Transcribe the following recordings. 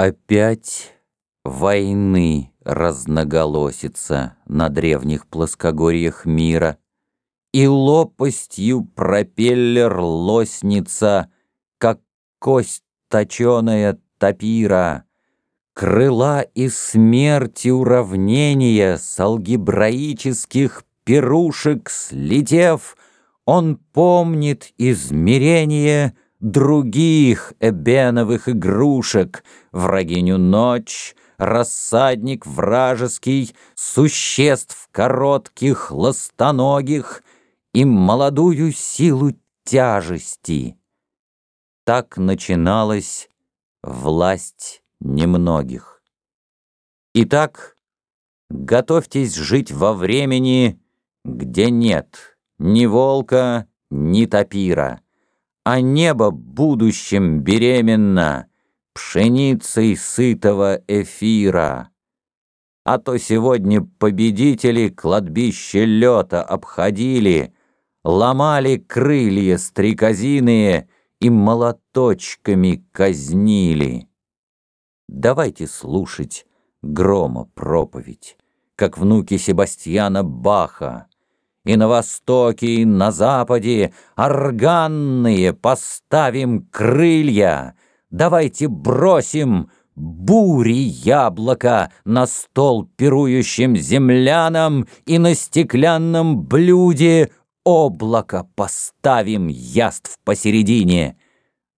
Опять войны разноголосится На древних плоскогорьях мира, И лопастью пропеллер лоснится, Как кость точеная топира. Крыла и смерти уравнения С алгебраических пирушек слетев, Он помнит измерение — других эбеновых игрушек, врагиню ночь, рассадник вражеский, существ коротких, ластоногих и молодую силу тяжести. Так начиналась власть немногих. Итак, готовьтесь жить во времени, где нет ни волка, ни топира а небо будущем беременно пшеницей сытого эфира. А то сегодня победители кладбище лета обходили, ломали крылья стрекозиные и молоточками казнили. Давайте слушать грома проповедь, как внуки Себастьяна Баха, и на востоке, и на западе Органные поставим крылья. Давайте бросим бури яблока На стол пирующим землянам И на стеклянном блюде Облако поставим яств посередине.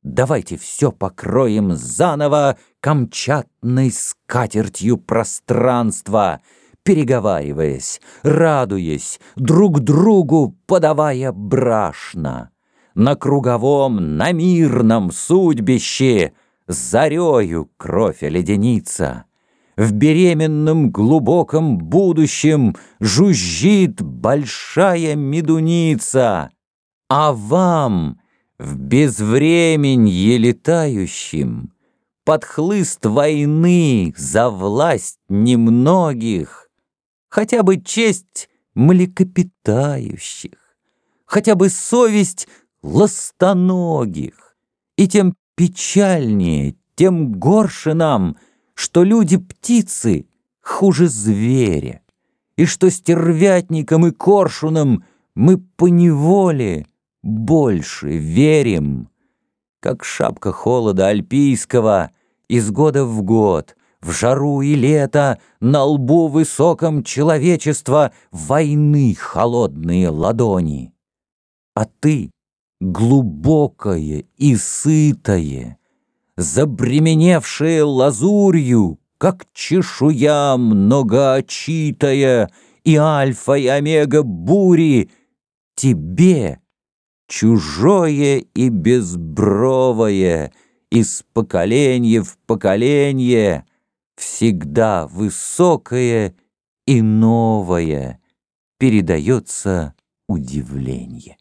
Давайте все покроем заново Камчатной скатертью пространства — переговариваясь, радуясь, друг другу подавая брашно. На круговом, на мирном судьбище зарею кровь оледенится. В беременном глубоком будущем жужжит большая медуница, а вам в безвременье летающем под хлыст войны за власть немногих хотя бы честь млекопитающих, хотя бы совесть ластоногих, и тем печальнее, тем горше нам, что люди-птицы хуже зверя, и что стервятникам и коршунам мы поневоле больше верим, как шапка холода альпийского из года в год — в жару и лето на лбу высоком человечества войны холодные ладони. А ты, глубокое и сытое, забременевшее лазурью, как чешуя многоочитая и альфа и омега бури, тебе, чужое и безбровое, из поколения в поколение — всегда высокое и новое передается удивление.